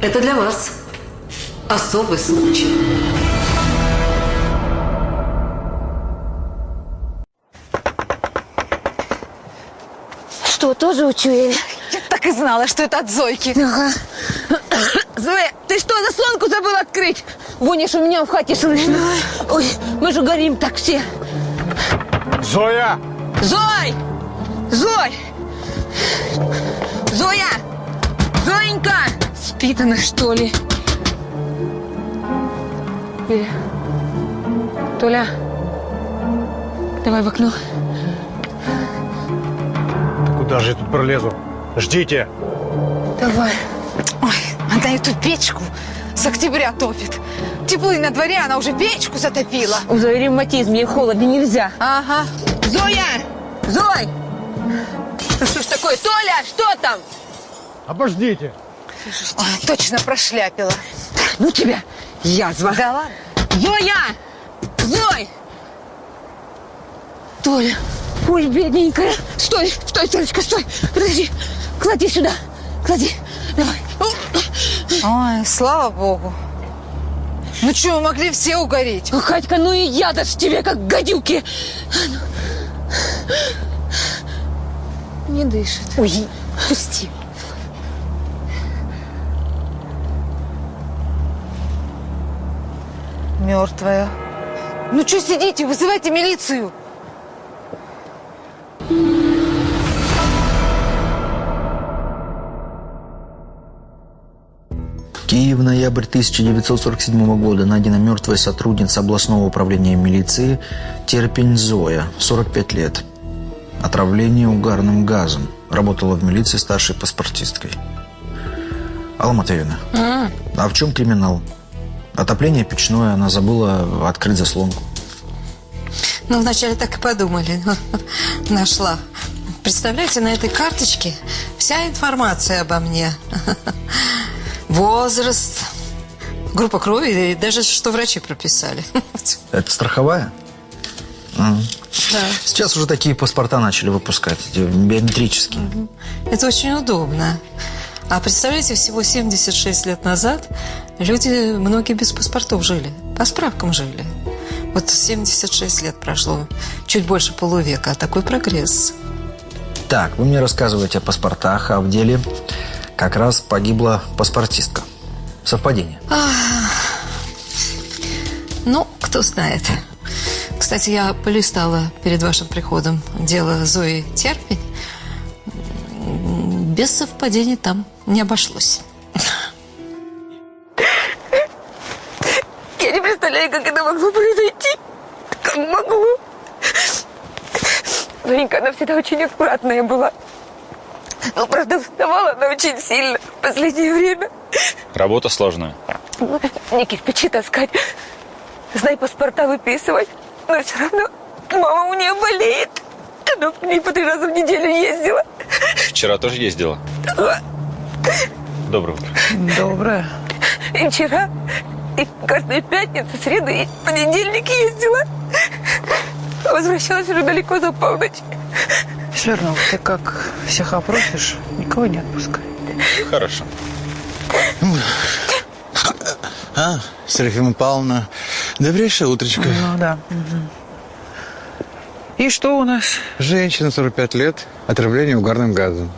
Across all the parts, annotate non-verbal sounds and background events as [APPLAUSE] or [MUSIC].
Это для вас особый случай. Что, тоже учуяли? Я так и знала, что это от Зойки. Ага. Зоя, ты что, заслонку забыла открыть? Вонишь у меня в хате слышно. Ой, мы же горим так все. Зоя! Зой! Зой! Зоя! Зоенька! Спит она, что ли? Или... Толя, давай в окно. Куда же я тут пролезу? Ждите! Давай. Ой, она эту печку с октября топит. Тепло и на дворе, она уже печку затопила. У Зои ревматизм, ей холодно нельзя. Ага. Зоя! Зой! Что ж такое? Толя, что там? Обождите! Ой, точно прошляпила. Ну тебя, язва. Да ладно. Зоя! Зой! Толя, ой, бедненькая. Стой, стой, Толечка, стой. Подожди, клади сюда, клади. Давай. Ой, слава богу. Ну что, мы могли все угореть? О, Катька, ну и я ж тебе, как гадюки. Не дышит. Ой, пусти. Мертвая. Ну что сидите, вызывайте милицию. Киев, ноябрь 1947 года. Найдена мертвая сотрудница областного управления милиции Терпень Зоя, 45 лет. Отравление угарным газом. Работала в милиции старшей паспортисткой. Алла Матвеевна, а в чем криминал? Отопление печное, она забыла открыть заслонку. Ну, вначале так и подумали. [LAUGHS] Нашла. Представляете, на этой карточке вся информация обо мне. [LAUGHS] Возраст, группа крови и даже что врачи прописали. [LAUGHS] Это страховая? Да. Сейчас уже такие паспорта начали выпускать, биометрические. Это очень удобно. А представляете, всего 76 лет назад люди, многие без паспортов жили, по справкам жили. Вот 76 лет прошло, чуть больше полувека, а такой прогресс. Так, вы мне рассказываете о паспортах, а в деле как раз погибла паспортистка. Совпадение. Ну, кто знает. Кстати, я полистала перед вашим приходом дело Зои Терпень. Без совпадений там не обошлось. Это могло произойти. Как могло. Зоенька, она всегда очень аккуратная была. Но, правда, вставала она очень сильно в последнее время. Работа сложная. Не кирпичи таскать, знай, паспорта выписывать. Но все равно мама у нее болеет. Она к ней по три раза в неделю ездила. Вчера тоже ездила. Доброе утро. Доброе. И вчера, и каждую пятницу, среду и понедельник ездила. Возвращалась уже далеко за полночь. Свернул, ты как всех опросишь, никого не отпускай. Хорошо. А, Серафима Павловна, добрейшее утречко. Ну да. И что у нас? Женщина, 45 лет, отравление угарным газом.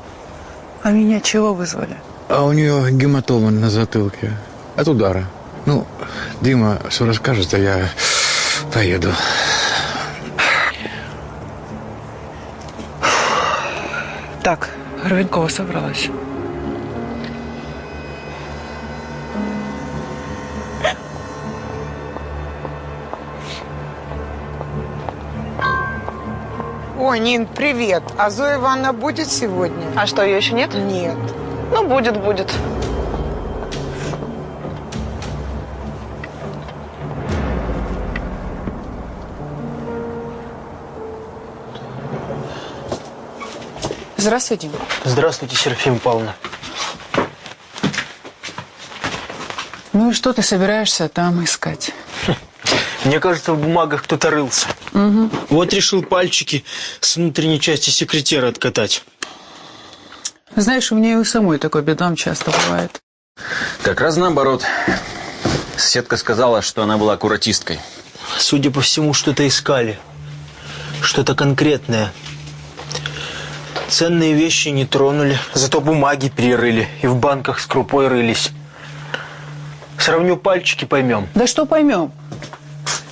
А меня чего вызвали? А у нее гематома на затылке от удара. Ну, Дима все расскажет, а я поеду. Так, Ровенкова собралась. О, Нин, привет. А Зоя Ивановна будет сегодня? А что, ее еще нет? Нет. Ну, будет, будет. Здравствуй, Дима. Здравствуйте, Серафима Павловна. Ну и что ты собираешься там искать? [LAUGHS] Мне кажется, в бумагах кто-то рылся. Угу. Вот решил пальчики с внутренней части секретера откатать. Знаешь, у меня и у самой такой бедам часто бывает. Как раз наоборот. Соседка сказала, что она была аккуратисткой. Судя по всему, что-то искали. Что-то конкретное. Ценные вещи не тронули, зато бумаги перерыли и в банках с крупой рылись. Сравню пальчики, поймем. Да что поймем?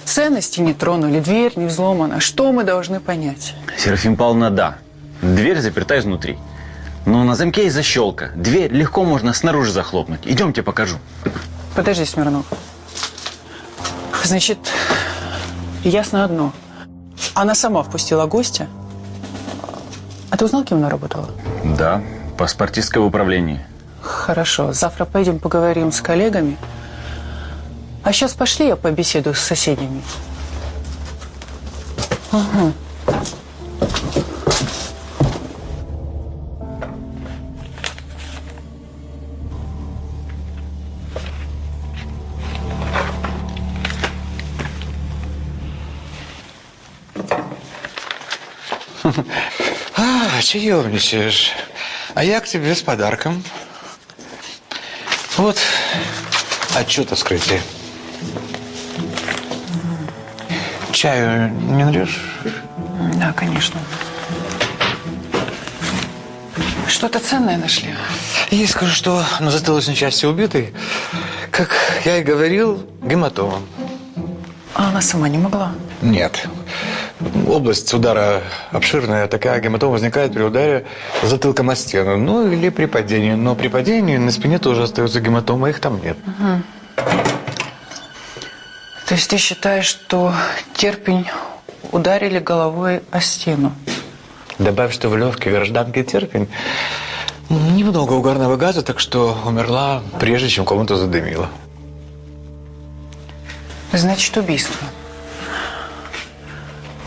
Ценности не тронули, дверь не взломана. Что мы должны понять? Серафим Павловна, да. Дверь заперта изнутри. Но на замке есть защелка. Дверь легко можно снаружи захлопнуть. Идемте, покажу. Подожди, Смирнов. Значит, ясно одно. Она сама впустила гостя. А ты узнал, кем она работала? Да, паспортистское управление. Хорошо. Завтра пойдем поговорим с коллегами. А сейчас пошли, я побеседую с соседями. Ага. Чаевничаешь. А я к тебе с подарком. Вот отчет о вскрытии. Чаю не нальешь? Да, конечно. Что-то ценное нашли? И скажу, что на затылочной части убитой, как я и говорил, гематома. А она сама не могла? Нет. Область удара обширная, такая гематома возникает при ударе затылком о стену. Ну, или при падении. Но при падении на спине тоже остается гематома, их там нет. Угу. То есть ты считаешь, что терпень ударили головой о стену? Добавь, что в легкие гражданки терпень немного угарного газа, так что умерла, прежде чем комнату задымила. Значит, убийство.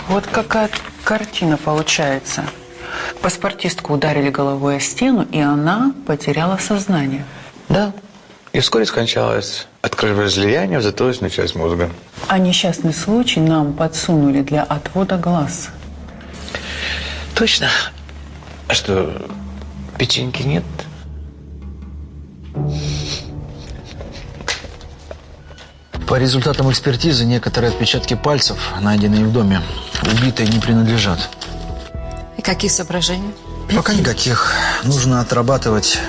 Вот какая картина получается. Паспортистку ударили головой о стену, и она потеряла сознание. Да. И вскоре скончалась от кровоизлияния в затылочную часть мозга. А несчастный случай нам подсунули для отвода глаз. Точно. А что, печеньки нет? По результатам экспертизы некоторые отпечатки пальцев, найденные в доме, убитой не принадлежат. И какие соображения? Пока никаких. Нужно отрабатывать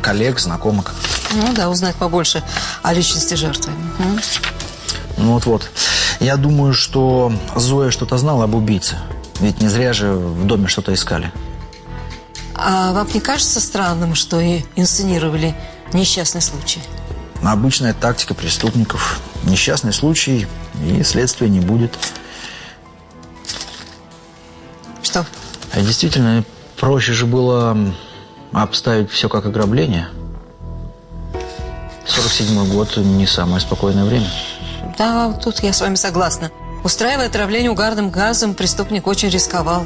коллег, знакомых. Ну да, узнать побольше о личности жертвы. Угу. Ну вот-вот. Я думаю, что Зоя что-то знала об убийце. Ведь не зря же в доме что-то искали. А вам не кажется странным, что и инсценировали несчастный случай? Обычная тактика преступников. Несчастный случай, и следствия не будет. Действительно, проще же было обставить все как ограбление. 47 год не самое спокойное время. Да, тут я с вами согласна. Устраивая отравление угарным газом, преступник очень рисковал.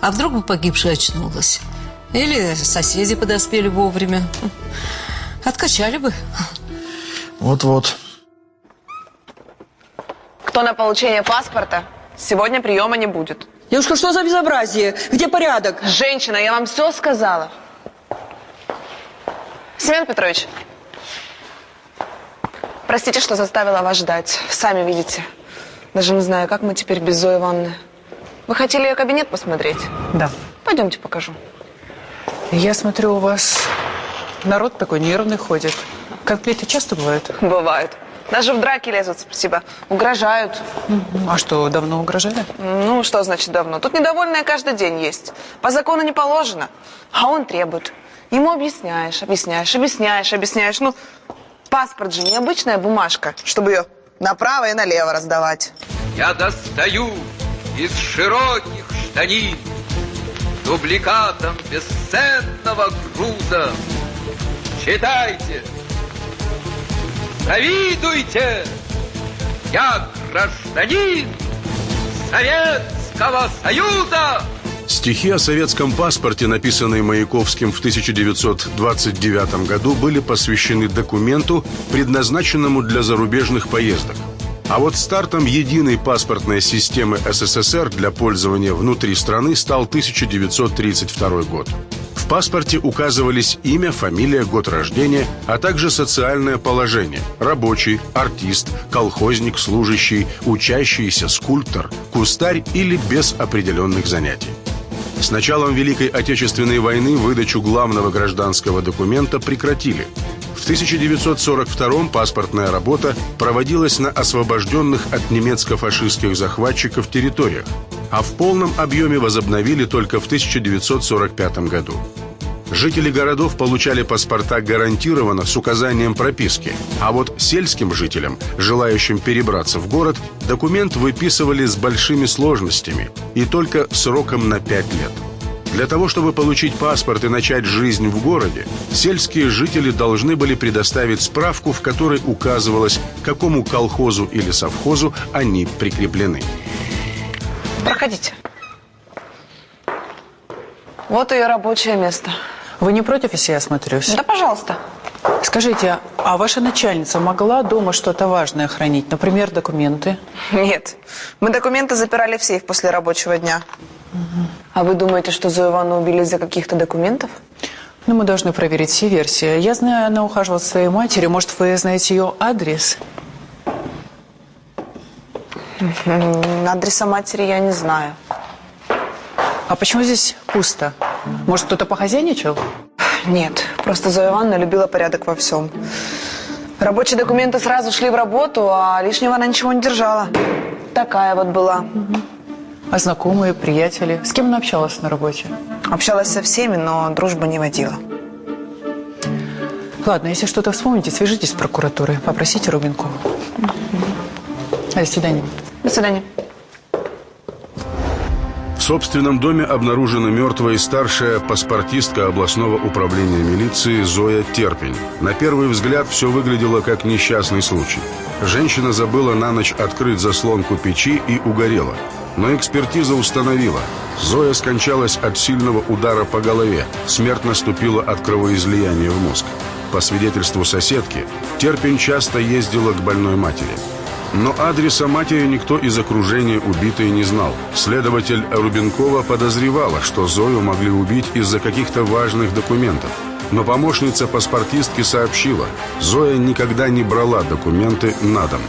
А вдруг бы погибшая очнулась? Или соседи подоспели вовремя? Откачали бы. Вот-вот. Кто на получение паспорта, сегодня приема не будет. Девушка, что за безобразие? Где порядок? Женщина, я вам все сказала. Семен Петрович, простите, что заставила вас ждать. Сами видите. Даже не знаю, как мы теперь без Зои Ивановны. Вы хотели ее кабинет посмотреть? Да. Пойдемте покажу. Я смотрю, у вас народ такой нервный ходит. Конфликты часто бывают? Бывают. Даже в драки лезут, спасибо. Угрожают. А что, давно угрожали? Ну, что значит давно? Тут недовольная каждый день есть. По закону не положено. А он требует. Ему объясняешь, объясняешь, объясняешь, объясняешь. Ну, паспорт же необычная бумажка, чтобы ее направо и налево раздавать. Я достаю из широких штанин дубликатом бесценного груза читайте, завидуйте. Я гражданин Советского Союза. Стихи о советском паспорте, написанные Маяковским в 1929 году, были посвящены документу, предназначенному для зарубежных поездок. А вот стартом единой паспортной системы СССР для пользования внутри страны стал 1932 год. В паспорте указывались имя, фамилия, год рождения, а также социальное положение – рабочий, артист, колхозник, служащий, учащийся, скульптор, кустарь или без определенных занятий. С началом Великой Отечественной войны выдачу главного гражданского документа прекратили. В 1942 паспортная работа проводилась на освобожденных от немецко-фашистских захватчиков территориях, а в полном объеме возобновили только в 1945 году. Жители городов получали паспорта гарантированно с указанием прописки, а вот сельским жителям, желающим перебраться в город, документ выписывали с большими сложностями и только сроком на 5 лет. Для того, чтобы получить паспорт и начать жизнь в городе, сельские жители должны были предоставить справку, в которой указывалось, к какому колхозу или совхозу они прикреплены. Проходите. Вот ее рабочее место. Вы не против, если я осмотрюсь? Да, пожалуйста. Скажите, а ваша начальница могла дома что-то важное хранить? Например, документы? Нет. Мы документы запирали в сейф после рабочего дня. А вы думаете, что Зою Ивановну убили из-за каких-то документов? Ну, мы должны проверить все версии. Я знаю, она ухаживала за своей матерью. Может, вы знаете ее адрес? Адреса матери я не знаю. А почему здесь пусто? Может, кто-то похозяйничал? Нет, просто Зоя Ивановна любила порядок во всем. Рабочие документы сразу шли в работу, а лишнего она ничего не держала. Такая вот была. А знакомые, приятели? С кем она общалась на работе? Общалась со всеми, но дружбы не водила. Ладно, если что-то вспомните, свяжитесь с прокуратурой. Попросите Рубинкову. До свидания. До свидания. В собственном доме обнаружена мертвая и старшая паспортистка областного управления милиции Зоя Терпень. На первый взгляд все выглядело как несчастный случай. Женщина забыла на ночь открыть заслонку печи и угорела. Но экспертиза установила, Зоя скончалась от сильного удара по голове. Смерть наступила от кровоизлияния в мозг. По свидетельству соседки, Терпень часто ездила к больной матери. Но адреса матери никто из окружения убитой не знал. Следователь Рубенкова подозревала, что Зою могли убить из-за каких-то важных документов. Но помощница паспортистки сообщила, Зоя никогда не брала документы на дом.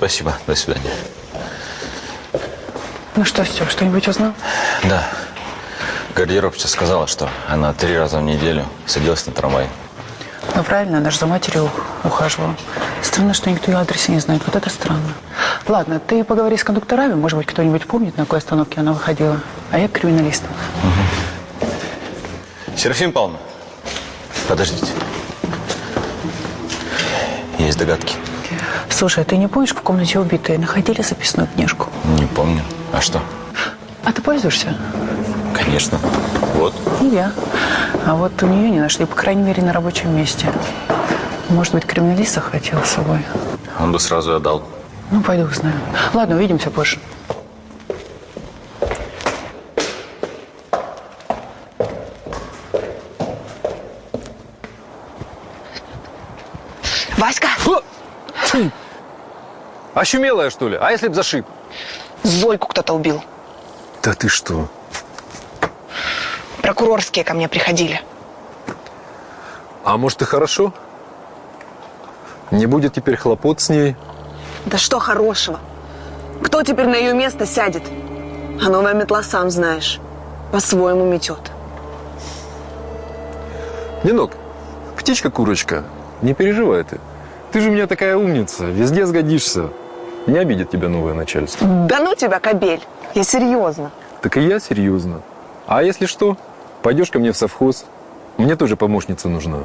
Спасибо, до свидания. Ну что, все, что-нибудь узнал? Да. Гардеробщица сказала, что она три раза в неделю садилась на трамвай. Ну правильно, она же за матерью ухаживала. Странно, что никто ее адреса не знает. Вот это странно. Ладно, ты поговори с кондукторами, может быть, кто-нибудь помнит, на какой остановке она выходила. А я к криминалистам. Серафим Павловна, подождите. Есть догадки? Слушай, а ты не помнишь, в комнате убитой находили записную книжку? Не помню. А что? А ты пользуешься? Конечно. Вот. И я. А вот у нее не нашли, по крайней мере, на рабочем месте. Может быть, криминалист захватил с собой? Он бы сразу отдал. Ну, пойду узнаю. Ладно, увидимся позже. Ощумелая, что ли? А если б зашиб? Зойку кто-то убил. Да ты что? Прокурорские ко мне приходили. А может и хорошо? Не будет теперь хлопот с ней. Да что хорошего? Кто теперь на ее место сядет? А новая метла, сам знаешь, по-своему метет. Нинок, птичка-курочка, не переживай ты. Ты же у меня такая умница, везде сгодишься. Не обидит тебя новое начальство. Да ну тебя, кобель! Я серьезно. Так и я серьезно. А если что, пойдешь ко мне в совхоз. Мне тоже помощница нужна.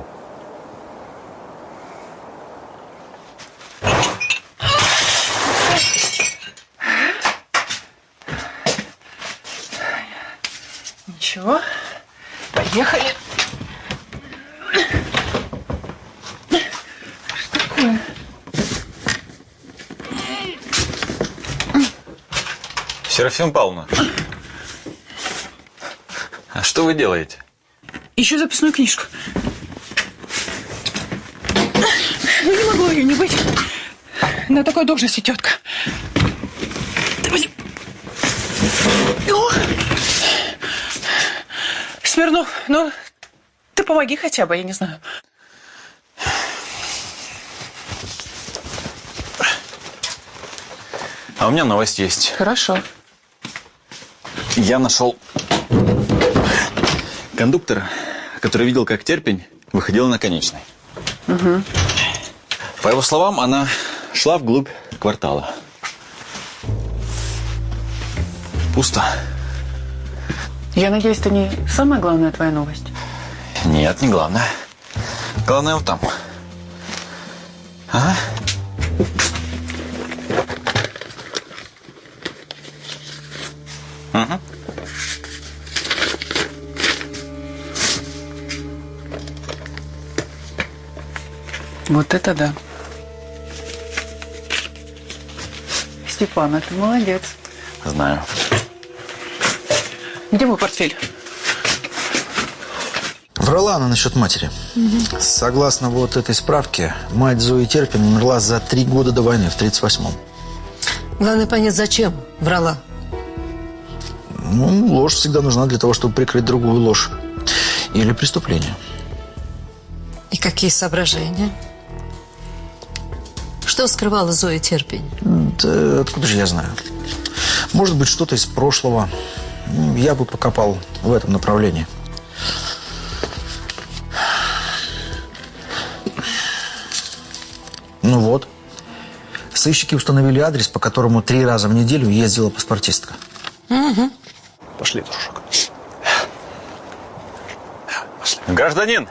Ничего. Поехали. Что такое? Серафим Павловна. А что вы делаете? Ищу записную книжку. Ну, не могло ее не быть. На такой должности тетка. О! Смирнов, ну, ты помоги хотя бы, я не знаю. А у меня новость есть. Хорошо. Я нашел кондуктора, который видел, как Терпень выходила на конечной. Угу. По его словам, она шла вглубь квартала. Пусто. Я надеюсь, это не самая главная твоя новость? Нет, не главное. Главное вот там. Ага. Вот это да. Степан, а ты молодец. Знаю. Где мой портфель? Врала она насчет матери. Согласно вот этой справке, мать Зои Терпин умерла за три года до войны, в 38-м. Главное понять, зачем врала. Ну, ложь всегда нужна для того, чтобы прикрыть другую ложь. Или преступление. И какие соображения? Что скрывала Зоя Терпень? Да откуда же я знаю? Может быть, что-то из прошлого. Я бы покопал в этом направлении. Ну вот. Сыщики установили адрес, по которому три раза в неделю ездила паспортистка. Угу. Пошли, дружок. Гражданин!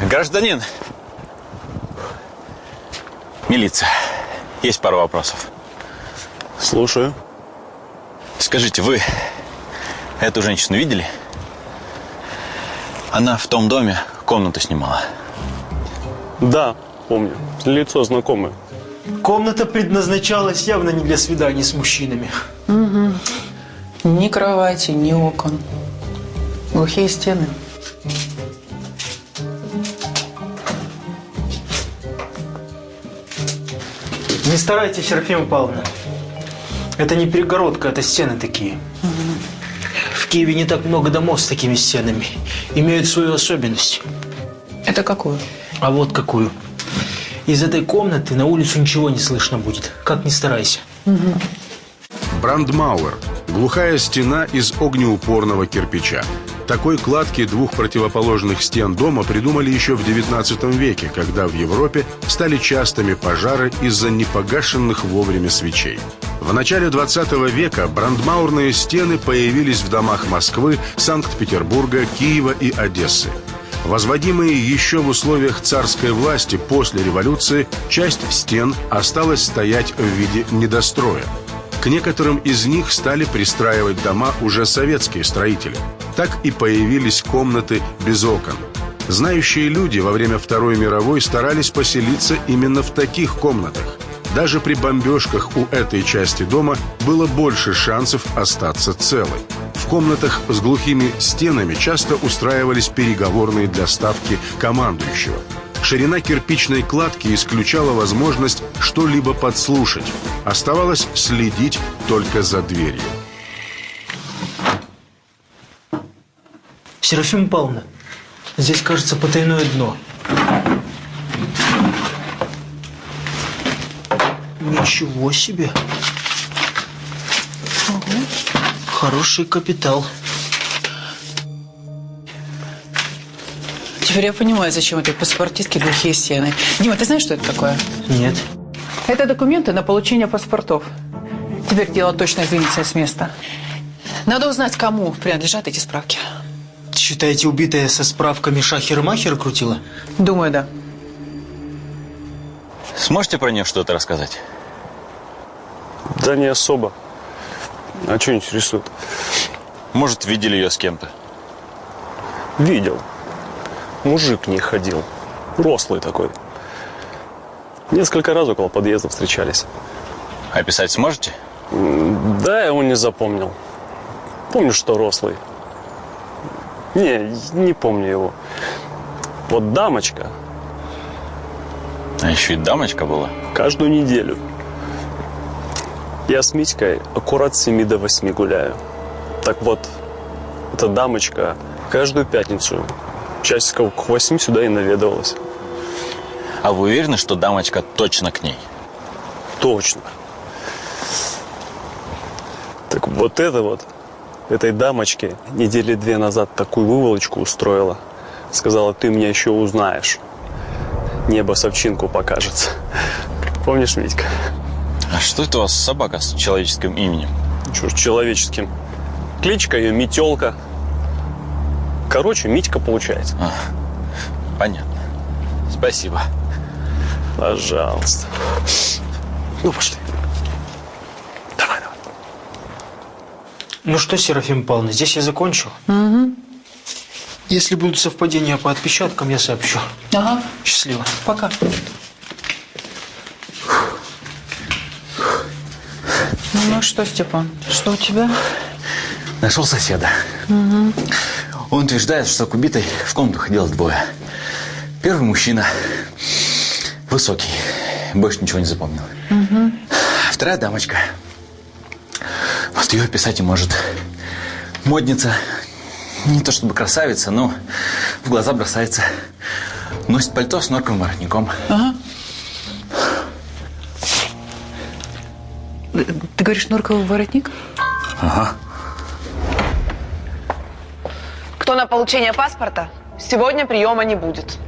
Гражданин! Милиция. Есть пару вопросов. Слушаю. Скажите, вы эту женщину видели? Она в том доме комнату снимала. Да, помню. Лицо знакомое. Комната предназначалась явно не для свиданий с мужчинами. Угу. Ни кровати, ни окон. Глухие стены. Не старайтесь, Серафима Павловна. Это не перегородка, это стены такие. В Киеве не так много домов с такими стенами. Имеют свою особенность. Это какую? А вот какую. Из этой комнаты на улицу ничего не слышно будет. Как ни старайся. Брандмауэр – глухая стена из огнеупорного кирпича. Такой кладки двух противоположных стен дома придумали еще в XIX веке, когда в Европе стали частыми пожары из-за непогашенных вовремя свечей. В начале 20 века брандмаурные стены появились в домах Москвы, Санкт-Петербурга, Киева и Одессы. Возводимые еще в условиях царской власти после революции, часть стен осталась стоять в виде недостроя. К некоторым из них стали пристраивать дома уже советские строители. Так и появились комнаты без окон. Знающие люди во время Второй мировой старались поселиться именно в таких комнатах. Даже при бомбежках у этой части дома было больше шансов остаться целой. В комнатах с глухими стенами часто устраивались переговорные для ставки командующего. Ширина кирпичной кладки исключала возможность что-либо подслушать. Оставалось следить только за дверью. Серафима Павловна, здесь, кажется, потайное дно. Ничего себе. Хороший капитал. Теперь я понимаю, зачем этой паспортистке глухие стены. Дима, ты знаешь, что это такое? Нет. Это документы на получение паспортов. Теперь дело точно сдвинется с места. Надо узнать, кому принадлежат эти справки. Считаете, убитая со справками Шахер-Махер крутила? Думаю, да. Сможете про нее что-то рассказать? Да не особо. А что интересует? Может, видели ее с кем-то? Видел. Мужик к ней ходил. Рослый такой. Несколько раз около подъезда встречались. Описать сможете? М, Да, я его не запомнил. Помню, что рослый. Не, не помню его. Вот дамочка. А еще и дамочка была. Каждую неделю. Я с Митькой аккурат с 7 до 8 гуляю. Так вот, эта дамочка каждую пятницу часиков к 8 сюда и наведывалась. А вы уверены, что дамочка точно к ней? Точно. Так вот это вот, этой дамочке недели две назад такую выволочку устроила. Сказала, ты меня еще узнаешь. Небо с овчинку покажется. Помнишь, Митька? А что это у вас собака с человеческим именем? Чушь человеческим. Кличка ее Метелка. Короче, Митька получается. А, понятно. Спасибо. Пожалуйста. Ну, пошли. Ну что, Серафим Павловна, здесь я закончил. Угу. Если будут совпадения по отпечаткам, я сообщу. Ага. Счастливо. Пока. Ну что, Степан, что у тебя? Нашел соседа. Угу. Он утверждает, что к убитой в комнату ходило двое. Первый мужчина, высокий, больше ничего не запомнил. Угу. Вторая дамочка. Вот ее описать и может. Модница. Не то чтобы красавица, но в глаза бросается. Носит пальто с норковым воротником. Ага. Ты говоришь, норковый воротник? Ага. Кто на получение паспорта, сегодня приема не будет.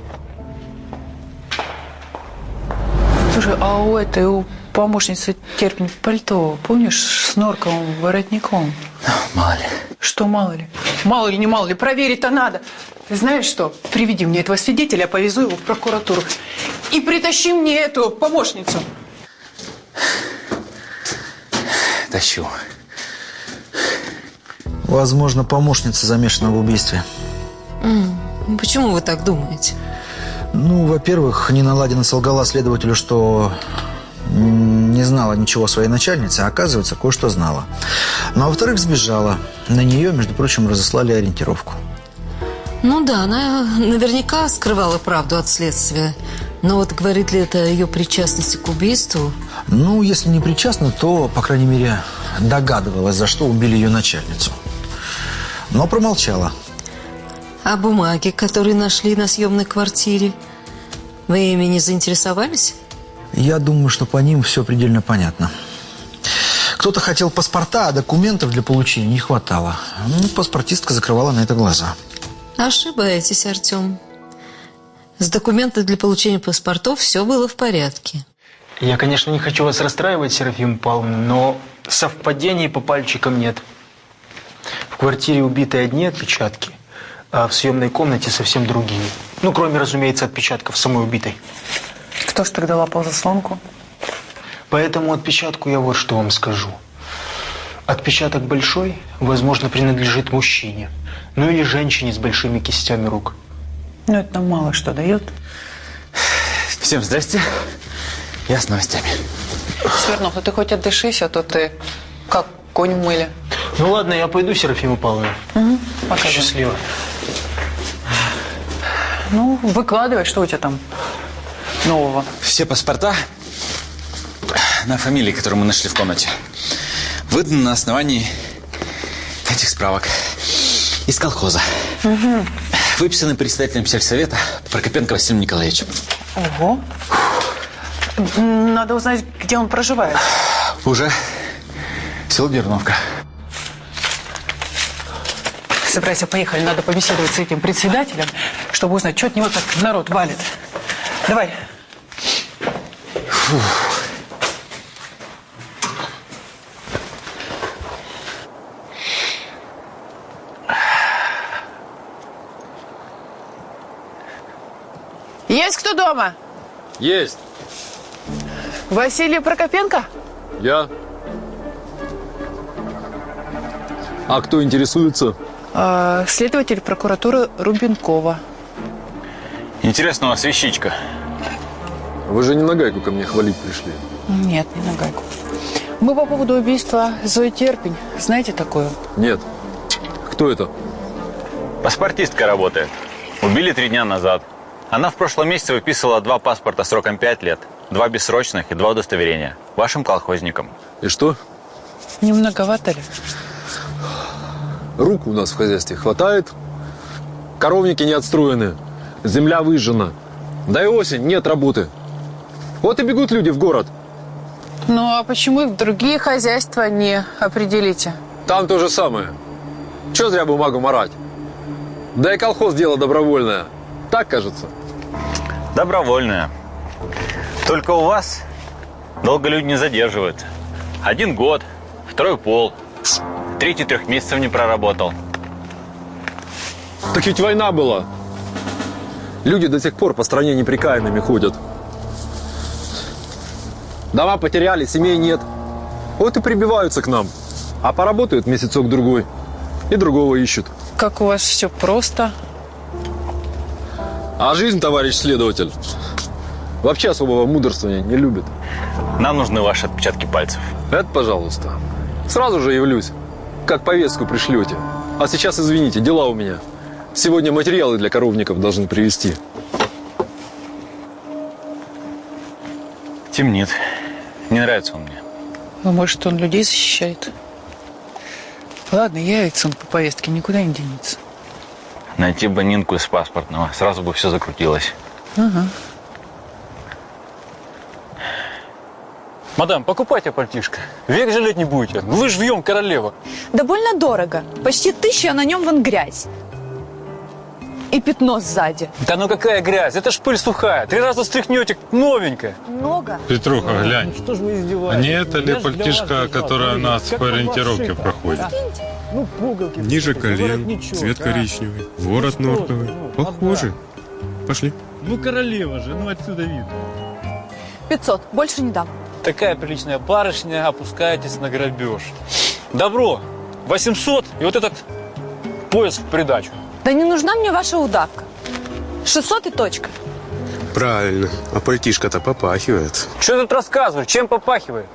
Слушай, а у этой, у помощницы терпень пальто, помнишь, с норковым воротником? Мало ли. Что мало ли? Мало ли, не мало ли, проверить-то надо. Знаешь что? Приведи мне этого свидетеля, я повезу его в прокуратуру. И притащи мне эту помощницу. Тащу. Возможно, помощница замешана в убийстве. М, Почему вы так думаете? Ну, во-первых, Нина Ладина солгала следователю, что не знала ничего о своей начальнице, а оказывается, кое-что знала. Ну, а во-вторых, сбежала. На нее, между прочим, разослали ориентировку. Ну да, она наверняка скрывала правду от следствия. Но вот говорит ли это о ее причастности к убийству? Ну, если не причастна, то, по крайней мере, догадывалась, за что убили ее начальницу. Но промолчала. А бумаги, которые нашли на съемной квартире? Вы ими не заинтересовались? Я думаю, что по ним все предельно понятно. Кто-то хотел паспорта, а документов для получения не хватало. Ну, паспортистка закрывала на это глаза. Ошибаетесь, Артем. С документами для получения паспортов все было в порядке. Я, конечно, не хочу вас расстраивать, Серафим Павловна, но совпадений по пальчикам нет. В квартире убитой одни отпечатки, а в съемной комнате совсем другие. Ну, кроме, разумеется, отпечатков самой убитой. Кто ж тогда лапал заслонку? По этому отпечатку я вот что вам скажу. Отпечаток большой, возможно, принадлежит мужчине. Ну или женщине с большими кистями рук. Ну, это нам мало что дает. Всем здрасте. Я с новостями. Свернов, ну ты хоть отдышись, а то ты как конь в мыле. Ну ладно, я пойду, Серафима Павловна. Угу. Пока. Счастливо. Ну, выкладывай, что у тебя там нового. Все паспорта на фамилии, которые мы нашли в комнате, выданы на основании этих справок из колхоза. Угу. Выписаны председателем сельсовета Прокопенко Василием Николаевичем. Ого. Надо узнать, где он проживает. Уже село Дерновка. Собирайся, поехали. Надо побеседовать с этим председателем, чтобы узнать, что от него так народ валит. Давай. Фу. Есть кто дома? Есть. Василий Прокопенко? Я. А кто интересуется? А, следователь прокуратуры Рубенкова. Интересно, у вас вещичка. Вы же не на гайку ко мне хвалить пришли. Нет, не на гайку. Мы по поводу убийства Зои Терпень. Знаете такую? Нет. Кто это? Паспортистка работает. Убили три дня назад. Она в прошлом месяце выписывала два паспорта сроком пять лет. Два бессрочных и два удостоверения. Вашим колхозникам. И что? Не многовато ли? Рук у нас в хозяйстве хватает. Коровники не отстроены. Земля выжжена. Да и осень, нет работы. Вот и бегут люди в город. Ну, а почему в другие хозяйства не определите? Там то же самое. Че зря бумагу марать? Да и колхоз дело добровольное. Так кажется. Добровольная. Только у вас долго люди не задерживают. Один год, второй пол, третий трех месяцев не проработал. Так ведь война была. Люди до сих пор по стране неприкаянными ходят. Дома потеряли, семей нет. Вот и прибиваются к нам. А поработают месяцок-другой. И другого ищут. Как у вас все просто. А жизнь, товарищ следователь, вообще особого мудрствования не любит. Нам нужны ваши отпечатки пальцев. Это, пожалуйста. Сразу же явлюсь, как повестку пришлете. А сейчас, извините, дела у меня. Сегодня материалы для коровников должны привезти. Темнит. Не нравится он мне. Ну, может, он людей защищает? Ладно, явится он по повестке, никуда не денется. Найти бы Нинку из паспортного. Сразу бы все закрутилось. Ага. Мадам, покупайте пальтишко. Век жалеть не будете. Вы ж вьем королева. Да больно дорого. Почти тысяча, а на нем вон грязь. И пятно сзади. Да ну какая грязь, это ж пыль сухая. Три раза стряхнете, новенькая. Много. Петруха, глянь. Что ж вы издеваетесь? А не это ли пальтишка, которая у нас по ориентировке проходит? Ну, пуговки. Ниже колен, цвет а? коричневый, ворот что норковый. ты, ну, Похоже. Пошли. Ну королева же, ну отсюда видно. 500. Больше не дам. Такая приличная барышня, опускаетесь на грабеж. Добро, 800 и вот этот пояс в придачу. Да не нужна мне ваша удавка. 600 и точка. Правильно. А пальтишка-то попахивает. Что тут рассказываешь? Чем попахивает?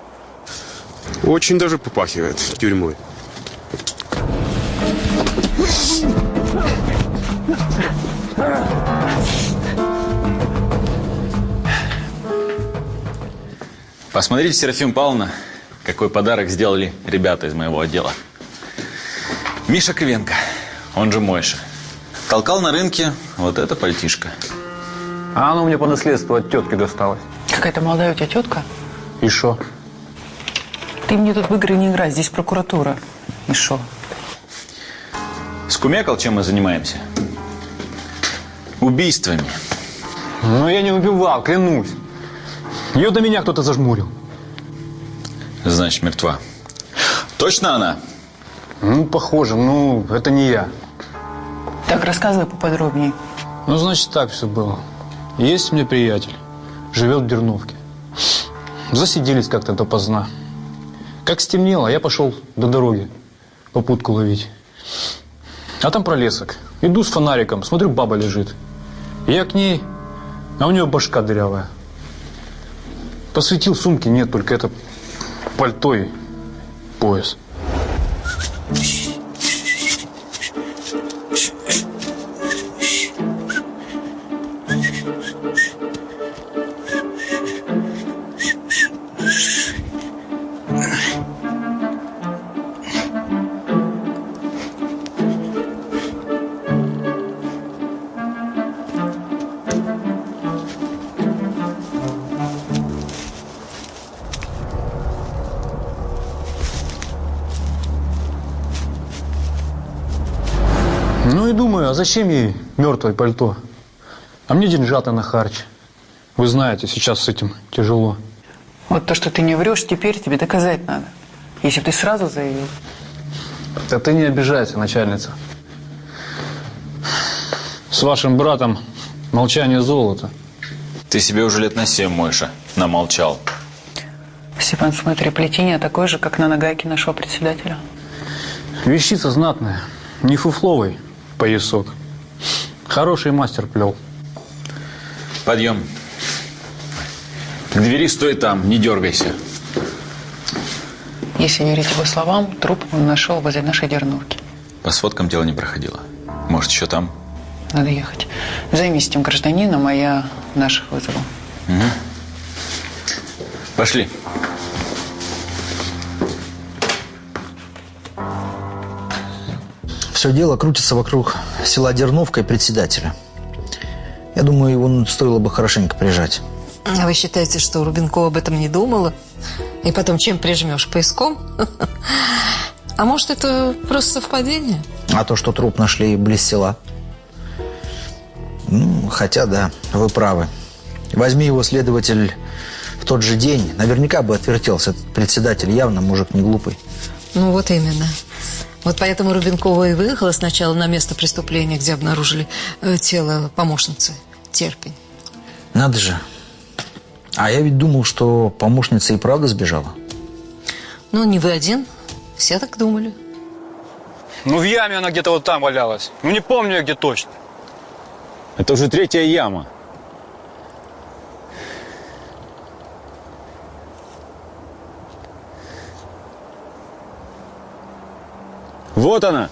Очень даже попахивает тюрьмой. Посмотрите, Серафим Павловна, какой подарок сделали ребята из моего отдела. Миша Кривенко, он же Мойша. Толкал на рынке вот это пальтишко. А оно мне по наследству от тетки досталось. Какая-то молодая у тебя тетка? И что? Ты мне тут в игры не играй, здесь прокуратура. И шо? Скумекал, чем мы занимаемся? Убийствами. Ну, я не убивал, клянусь. Ее до меня кто-то зажмурил. Значит, мертва. Точно она? Ну, похоже, ну, это не я. Так, рассказывай поподробнее. Ну, значит, так все было. Есть у меня приятель, живет в Дерновке. Засиделись как-то допоздна. Как стемнело, я пошел до дороги попутку ловить. А там пролесок. Иду с фонариком, смотрю, баба лежит. Я к ней, а у нее башка дырявая. Посветил сумки, нет, только это пальто и пояс. А зачем ей мертвое пальто? А мне деньжата на харч. Вы знаете, сейчас с этим тяжело. Вот то, что ты не врешь, теперь тебе доказать надо. Если бы ты сразу заявил. Да ты не обижайся, начальница. С вашим братом молчание золото. Ты себе уже лет на семь, Мойша, намолчал. Степан, смотри, плетение такое же, как на нагайке нашего председателя. Вещица знатная, не фуфловый поясок. Хороший мастер плел. Подъем. К двери стой там, не дергайся. Если верить его словам, труп он нашел возле нашей дерновки. По сводкам дело не проходило. Может, еще там? Надо ехать. Займись этим гражданином, а я наших вызову. Угу. Пошли. Все дело крутится вокруг села Дерновка и председателя. Я думаю, его стоило бы хорошенько прижать. А вы считаете, что Рубинкова об этом не думала? И потом чем прижмешь? Поиском? [LAUGHS] А может, это просто совпадение? А то, что труп нашли близ села. Ну, хотя, да, вы правы. Возьми его следователь в тот же день, наверняка бы отвертелся. Этот председатель явно мужик не глупый. Ну, вот именно. Вот поэтому Рубинкова и выехала сначала на место преступления, где обнаружили э, тело помощницы. Терпень. Надо же. А я ведь думал, что помощница и правда сбежала. Ну, не вы один. Все так думали. Ну, в яме она где-то вот там валялась. Ну, не помню я где точно. Это уже третья яма. Вот она.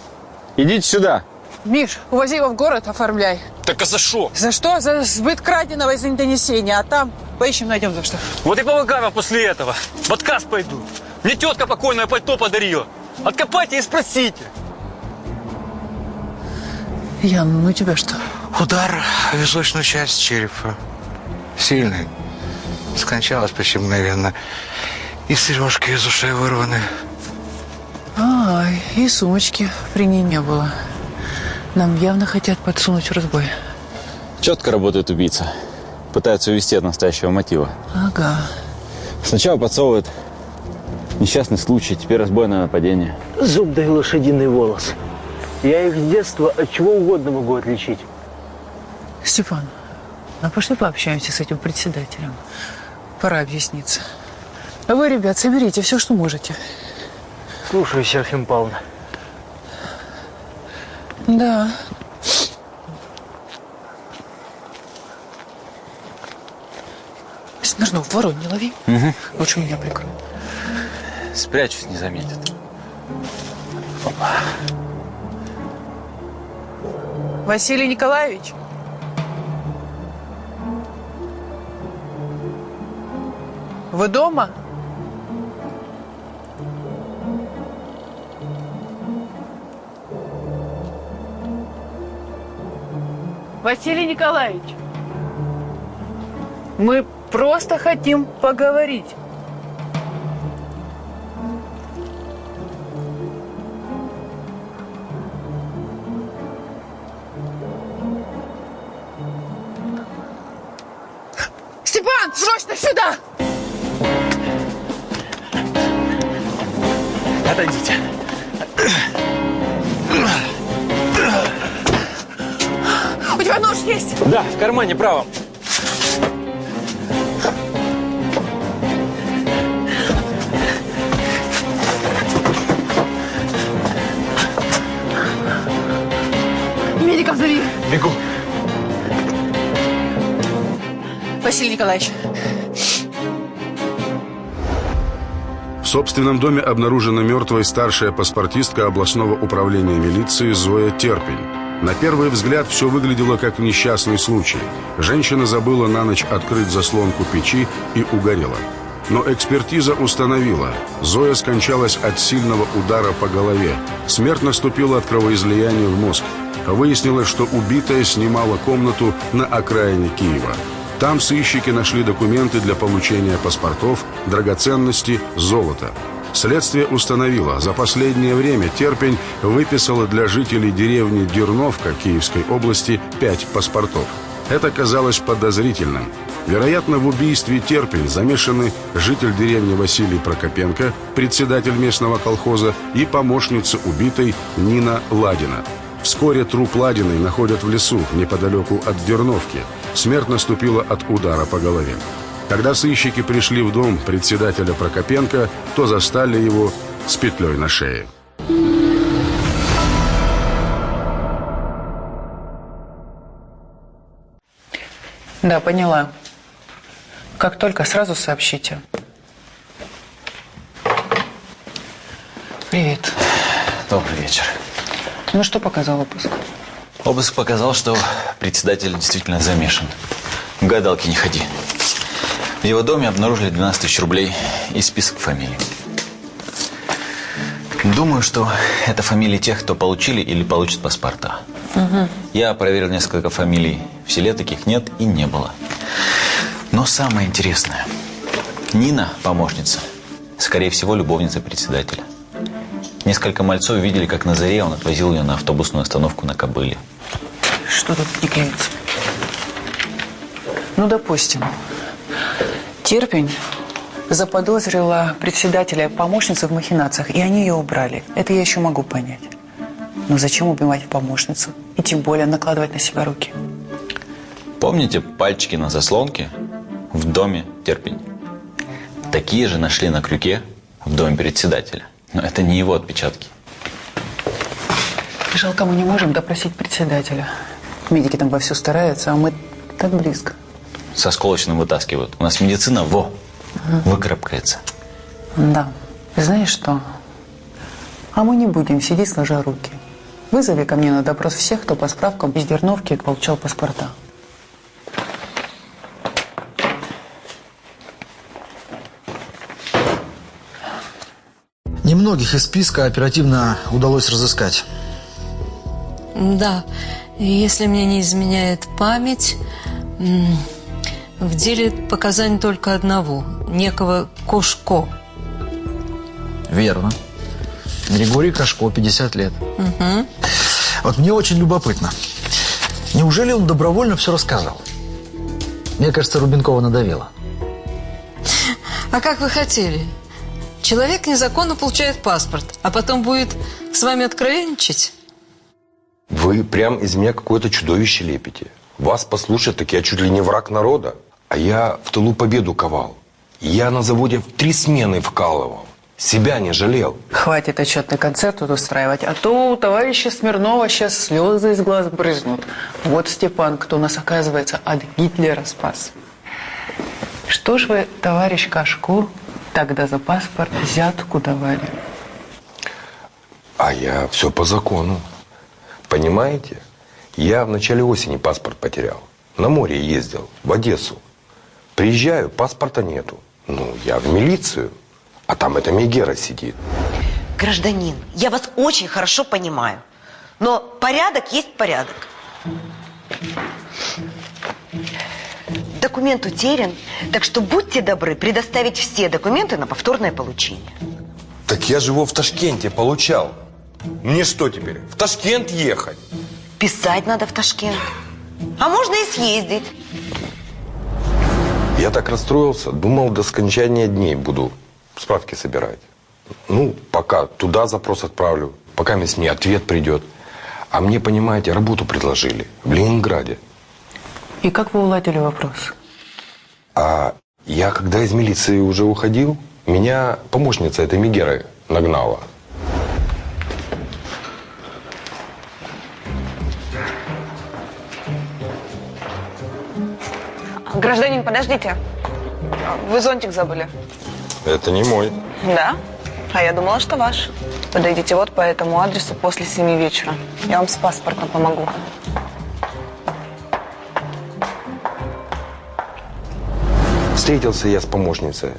Идите сюда. Миш, увози его в город, оформляй. Так а за что? За что? За сбыт краденого из недонесения. А там поищем, найдем за что. Вот и помогай вам после этого. В отказ пойду. Мне тетка покойное пальто подарила. Откопайте и спросите. Ян, ну у тебя что? Удар в височную часть черепа. Сильный. Скончалась почти мгновенно. И сережки из ушей вырваны. А, и сумочки при ней не было. Нам явно хотят подсунуть разбой. Четко работает убийца. Пытается увести от настоящего мотива. Ага. Сначала подсовывает несчастный случай, теперь разбойное нападение. Зуб да и лошадиный волос. Я их с детства от чего угодно могу отличить. Степан, а пошли пообщаемся с этим председателем. Пора объясниться. А вы, ребят, соберите все, что можете. Слушаю, Серафим Павловна. Да. Смирнов, ворон не лови. Угу. Лучше меня прикрой. Спрячусь, не заметят. Опа. Василий Николаевич. Вы дома? Василий Николаевич, мы просто хотим поговорить. Степан, срочно сюда! Отойдите. Нож есть? Да, в кармане правом. Медиков зови. Бегу. Василий Николаевич, В собственном доме обнаружена мертвой старшая паспортистка областного управления милиции Зоя Терпень. На первый взгляд все выглядело как несчастный случай. Женщина забыла на ночь открыть заслонку печи и угорела. Но экспертиза установила, Зоя скончалась от сильного удара по голове. Смерть наступила от кровоизлияния в мозг. Выяснилось, что убитая снимала комнату на окраине Киева. Там сыщики нашли документы для получения паспортов, драгоценности, золота. Следствие установило, за последнее время Терпень выписала для жителей деревни Дерновка Киевской области пять паспортов. Это казалось подозрительным. Вероятно, в убийстве Терпень замешаны житель деревни Василий Прокопенко, председатель местного колхоза и помощница убитой Нина Ладина. Вскоре труп Ладиной находят в лесу, неподалеку от Дерновки. Смерть наступила от удара по голове. Когда сыщики пришли в дом председателя Прокопенко, то застали его с петлей на шее. Да, поняла. Как только, сразу сообщите. Привет. Добрый вечер. Ну, что показал обыск? Обыск показал, что председатель действительно замешан. Гадалки не ходи. В его доме обнаружили 12 тысяч рублей и список фамилий. Думаю, что это фамилии тех, кто получили или получит паспорта. Угу. Я проверил несколько фамилий. В селе таких нет и не было. Но самое интересное. Нина, помощница, скорее всего, любовница председателя. Несколько мальцов видели, как на заре он отвозил ее на автобусную остановку на кобыле. Что тут не клеится? Ну, допустим, Терпень заподозрила председателя помощницы в махинациях, и они ее убрали. Это я еще могу понять. Но зачем убивать помощницу? И тем более накладывать на себя руки. Помните пальчики на заслонке в доме Терпень? Такие же нашли на крюке в доме председателя. Но это не его отпечатки. Жалко, мы не можем допросить председателя. Медики там вовсю стараются, а мы так близко. Со сколочным вытаскивают. У нас медицина, во, выкарабкается. Да. Знаешь что? А мы не будем сидеть сложа руки. Вызови ко мне на допрос всех, кто по справкам из Дерновки получал паспорта. Немногих из списка оперативно удалось разыскать. Да, если мне не изменяет память, в деле показания только одного, некого Кошко. Верно. Григорий Кашко, 50 лет. Угу. Вот мне очень любопытно. Неужели он добровольно все рассказал? Мне кажется, Рубенкова надавила. А как вы хотели? Человек незаконно получает паспорт, а потом будет с вами откровенничать? Вы прям из меня какое-то чудовище лепите. Вас послушать, так я чуть ли не враг народа. А я в тылу победу ковал. Я на заводе в три смены вкалывал. Себя не жалел. Хватит отчетный концерт тут устраивать, а то у товарища Смирнова сейчас слезы из глаз брызнут. Вот, Степан, кто нас, оказывается, от Гитлера спас. Что ж вы, товарищ Кашко, тогда за паспорт взятку давали? А я все по закону. Понимаете? Я в начале осени паспорт потерял. На море ездил, в Одессу. Приезжаю, паспорта нету. Ну, я в милицию. А там эта Мегера сидит. Гражданин, я вас очень хорошо понимаю. Но порядок есть порядок. Документ утерян, так что будьте добры предоставить все документы на повторное получение. Так я же его в Ташкенте получал. Мне что теперь, в Ташкент ехать? Писать надо в Ташкент. А можно и съездить. Я так расстроился, думал, до скончания дней буду справки собирать. Ну, пока туда запрос отправлю, пока мне ответ придет. А мне, понимаете, работу предложили в Ленинграде. И как вы уладили вопрос? А я, когда из милиции уже уходил, меня помощница этой Мегеры нагнала. Гражданин, подождите. Вы зонтик забыли. Это не мой. Да? А я думала, что ваш. Подойдите вот по этому адресу после семи вечера. Я вам с паспортом помогу. Встретился я с помощницей.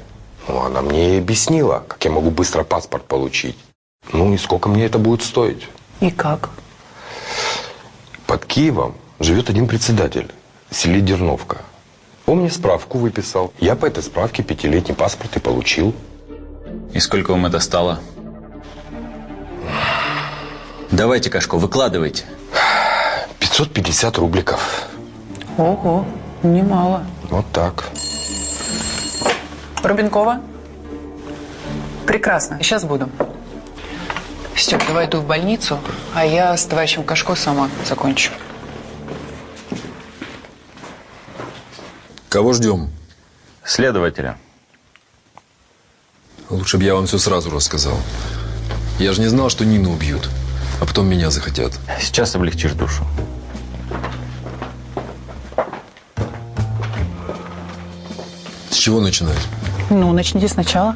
Ну, она мне и объяснила, как я могу быстро паспорт получить. Ну и сколько мне это будет стоить. И как? Под Киевом живет один председатель, селе Дерновка. Он мне справку выписал. Я по этой справке пятилетний паспорт и получил. И сколько вам это стало? Давайте, Кашко, выкладывайте. 550 рубликов. Ого, немало. Вот так. Рубенкова? Прекрасно, сейчас буду. Степ, давай иду в больницу, а я с товарищем Кашко сама закончу. Кого ждем? Следователя. Лучше бы я вам все сразу рассказал. Я же не знал, что Нину убьют, а потом меня захотят. Сейчас облегчишь душу. чего начинать? Ну, начните сначала.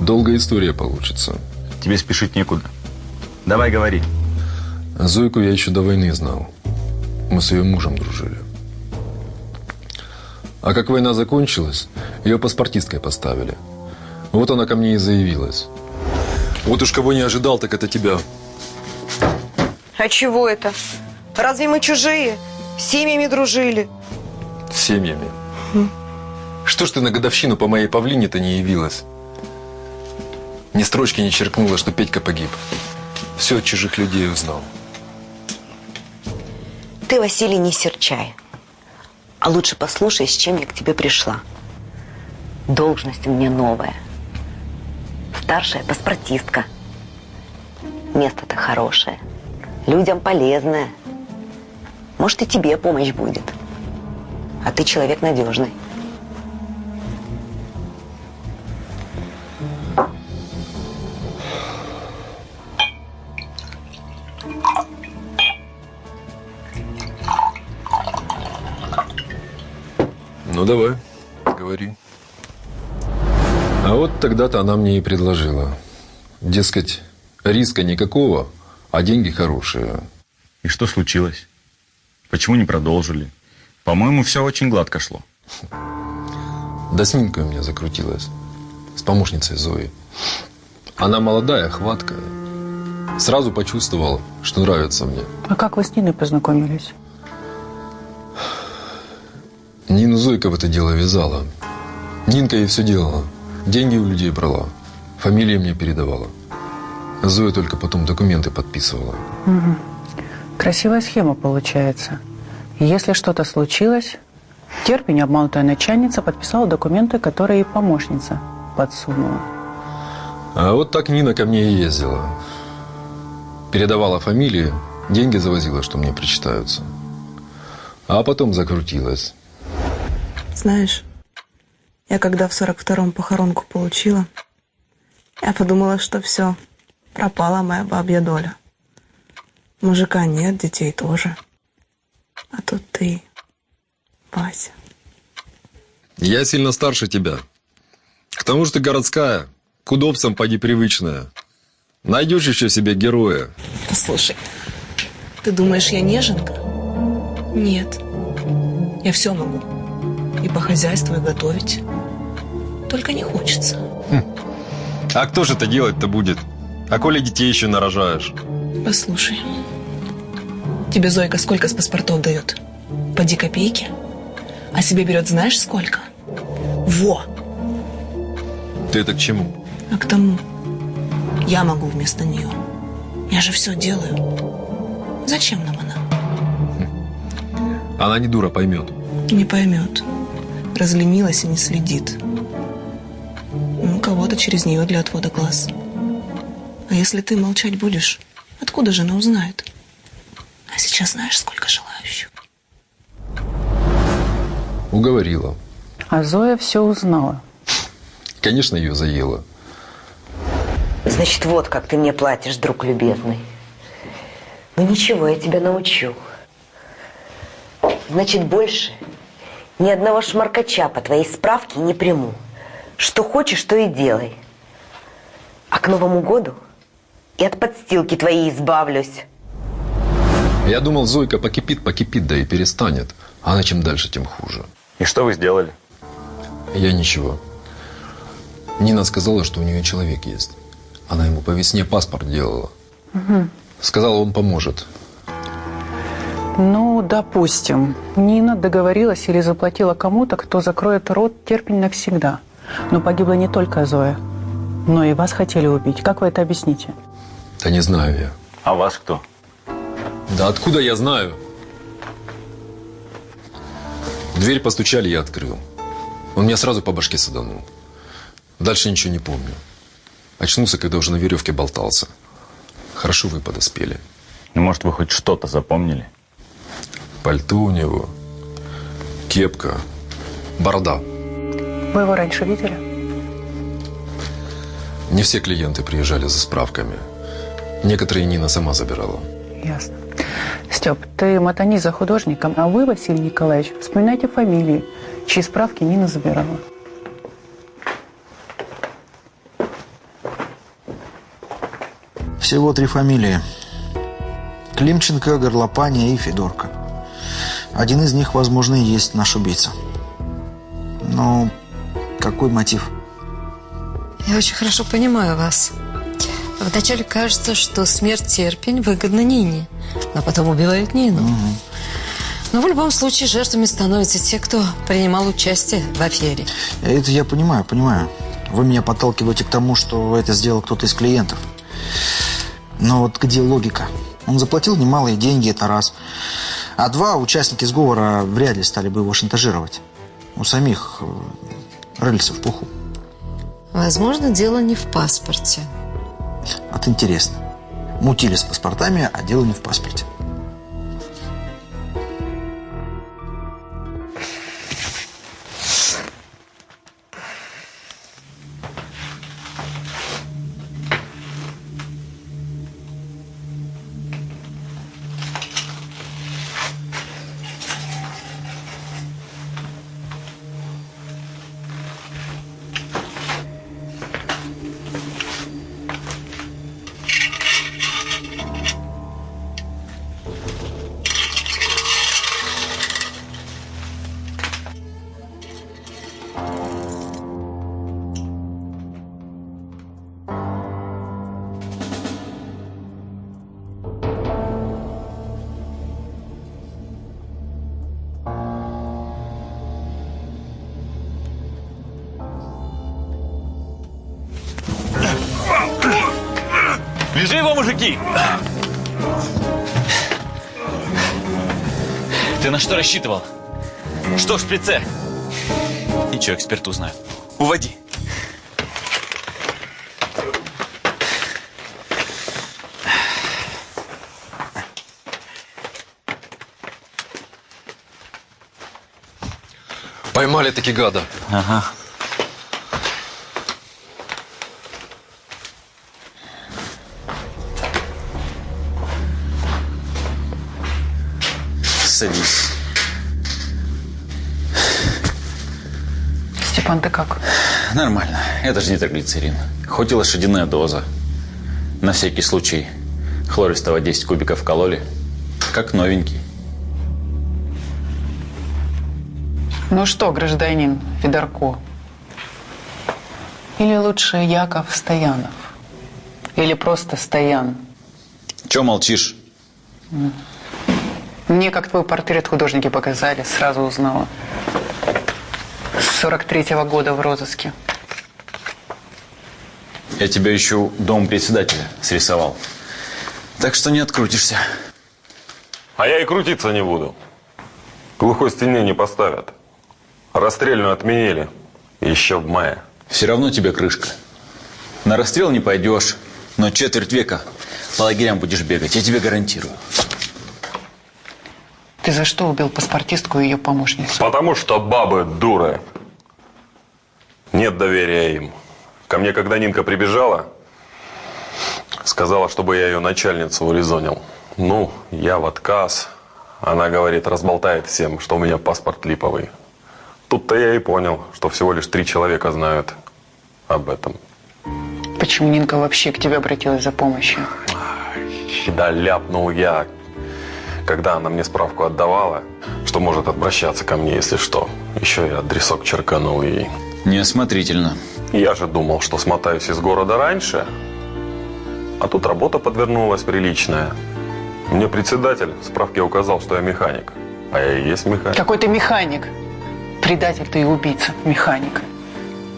Долгая история получится. Тебе спешить некуда. Давай говори. Зойку я еще до войны знал. Мы с ее мужем дружили. А как война закончилась, ее паспортисткой поставили. Вот она ко мне и заявилась. Вот уж кого не ожидал, так это тебя. А чего это? Разве мы чужие? С семьями дружили. С семьями. Что ж ты на годовщину по моей павлине-то не явилась? Ни строчки не черкнула, что Петька погиб. Все от чужих людей узнал. Ты, Василий, не серчай. А лучше послушай, с чем я к тебе пришла. Должность у меня новая. Старшая паспортистка. Место-то хорошее. Людям полезное. Может, и тебе помощь будет. А ты человек надежный. Давай, говори. А вот тогда-то она мне и предложила. Дескать, риска никакого, а деньги хорошие. И что случилось? Почему не продолжили? По-моему, все очень гладко шло. Да с Нинкой у меня закрутилась. С помощницей Зои. Она молодая, хваткая. Сразу почувствовал, что нравится мне. А как вы с Ниной познакомились? Нину Зойка в это дело вязала. Нинка ей все делала. Деньги у людей брала. Фамилии мне передавала. Зоя только потом документы подписывала. Мгм. Красивая схема получается. Если что-то случилось, терпень, обманутая начальница, подписала документы, которые ей помощница подсунула. А вот так Нина ко мне и ездила. Передавала фамилии, деньги завозила, что мне причитаются. А потом закрутилась. Знаешь, я когда в 42-м похоронку получила, я подумала, что все, пропала моя бабья доля. Мужика нет, детей тоже. А тут ты, Вася. Я сильно старше тебя. К тому же ты городская, к удобствам поди привычная. Найдешь еще себе героя. Послушай, ты думаешь, я неженка? Нет. Я все могу. И по хозяйству, и готовить. Только не хочется. А кто же это делать-то будет? А коли детей еще нарожаешь? Послушай. Тебе Зойка сколько с паспортов дает? Поди копейки. А себе берет знаешь сколько? Во! Ты это к чему? А к тому, я могу вместо нее. Я же все делаю. Зачем нам она? Она не дура, поймет. Не поймет. Разленилась и не следит. Ну, кого-то через нее для отвода глаз. А если ты молчать будешь, откуда же она узнает? А сейчас знаешь, сколько желающих. Уговорила. А Зоя все узнала. Конечно, ее заела. Значит, вот как ты мне платишь, друг любезный. Ну ничего, я тебя научу. Значит, больше ни одного шмаркача по твоей справке не приму. Что хочешь, то и делай. А к Новому году и от подстилки твоей избавлюсь. Я думал, Зойка покипит, покипит, да и перестанет. А она чем дальше, тем хуже. И что вы сделали? Я ничего. Нина сказала, что у нее человек есть. Она ему по весне паспорт делала. Мгм. Сказала, он поможет. Ну, допустим, Нина договорилась или заплатила кому-то, кто закроет рот терпень навсегда. Но погибла не только Зоя, но и вас хотели убить. Как вы это объясните? Да не знаю я. А вас кто? Да откуда я знаю? В дверь постучали, я открыл. Он меня сразу по башке саданул. Дальше ничего не помню. Очнулся, когда уже на веревке болтался. Хорошо вы подоспели. Ну, может, вы хоть что-то запомнили? Пальто у него, кепка, борода. Вы его раньше видели? Не все клиенты приезжали за справками. Некоторые Нина сама забирала. Ясно. Степ, ты мотани за художником, а вы, Василий Николаевич, вспоминайте фамилии. чьи справки Нина забирала. Всего три фамилии. Климченко, Горлопания и Федорка. Один из них, возможно, и есть наш убийца. Но какой мотив? Я очень хорошо понимаю вас. Вначале кажется, что смерть Терпень выгодна Нине, но потом убивают Нину. Но в любом случае жертвами становятся те, кто принимал участие в афере. Это я понимаю, понимаю. Вы меня подталкиваете к тому, что это сделал кто-то из клиентов. Но вот где логика? Он заплатил немалые деньги, это раз. А два, участники сговора вряд ли стали бы его шантажировать. У самих э, рыльца в пуху. Возможно, дело не в паспорте. Вот интересно. Мутили с паспортами, а дело не в паспорте. Мужики! Ты на что рассчитывал? Что в шприце? Ничего, эксперт узнает. Уводи. Поймали таки гада. Ага. Садись. Степан, ты как? Нормально. Это же нитроглицерин. Хоть и лошадиная доза. На всякий случай хлористого 10 кубиков кололи. Как новенький. Ну что, гражданин Федорко? Или лучше Яков Стоянов? Или просто Стоян? Че молчишь? Мне, как твой портрет художники показали, сразу узнала. С 43-го года в розыске. Я тебя еще дом председателя срисовал. Так что не открутишься. А я и крутиться не буду. Глухой стены не поставят. Расстрельную отменили. Еще в мае. Все равно тебе крышка. На расстрел не пойдешь, но четверть века по лагерям будешь бегать, я тебе гарантирую. Ты за что убил паспортистку и ее помощницу? Потому что бабы дуры. Нет доверия им. Ко мне, когда Нинка прибежала, сказала, чтобы я ее начальницу урезонил. Ну, я в отказ. Она говорит, разболтает всем, что у меня паспорт липовый. Тут-то я и понял, что всего лишь три человека знают об этом. Почему Нинка вообще к тебе обратилась за помощью? Да ляпнул я, когда она мне справку отдавала, что может обращаться ко мне, если что. Еще и адресок черканул ей. Неосмотрительно. Я же думал, что смотаюсь из города раньше. А тут работа подвернулась приличная. Мне председатель в справке указал, что я механик. А я и есть механик. Какой ты механик? Предатель ты и убийца. Механик.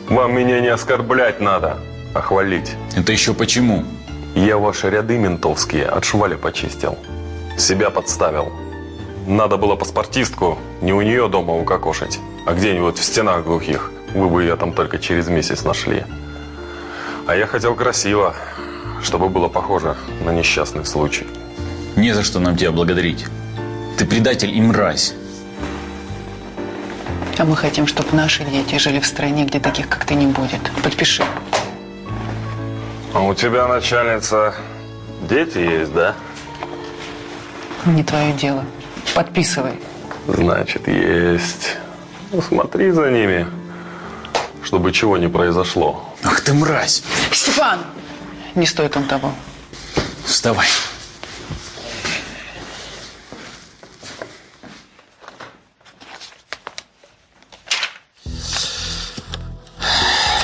Вам меня не оскорблять надо, а хвалить. Это еще почему? Я ваши ряды ментовские от швали почистил. Себя подставил. Надо было паспортистку не у нее дома укокошить, а где-нибудь в стенах глухих. Вы бы ее там только через месяц нашли. А я хотел красиво, чтобы было похоже на несчастный случай. Не за что нам тебя благодарить. Ты предатель и мразь. А мы хотим, чтобы наши дети жили в стране, где таких, как ты, не будет. Подпиши. А у тебя, начальница, дети есть, да? Не твое дело. Подписывай. Значит, есть. Ну, смотри за ними, чтобы чего не произошло. Ах ты мразь! Степан! Не стоит он того. Вставай.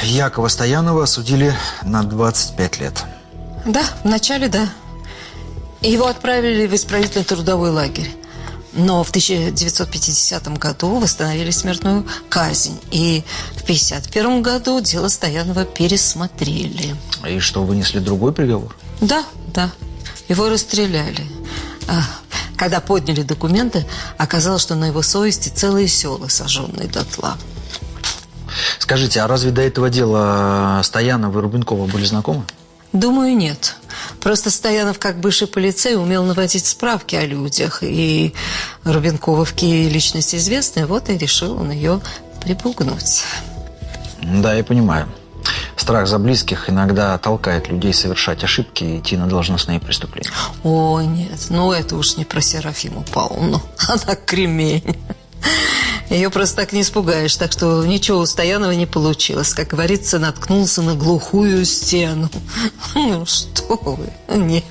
Якова Стоянова осудили на 25 лет. Да, вначале да. Его отправили в исправительно-трудовой лагерь. Но в 1950 году восстановили смертную казнь. И в 1951 году дело Стоянова пересмотрели. И что, вынесли другой приговор? Да, да. Его расстреляли. А, Когда подняли документы, оказалось, что на его совести целые села, сожженные дотла. Скажите, а разве до этого дела Стоянова и Рубенкова были знакомы? Думаю, нет. Просто Стоянов, как бывший полицей, умел наводить справки о людях. И Рубенкововке личность известная, вот и решил он ее припугнуть. Да, я понимаю. Страх за близких иногда толкает людей совершать ошибки и идти на должностные преступления. О, нет, ну это уж не про Серафиму Павловну. [LAUGHS] Она кремень. Ее просто так не испугаешь. Так что ничего у Стоянова не получилось. Как говорится, наткнулся на глухую стену. [LAUGHS] Ну что вы, нет.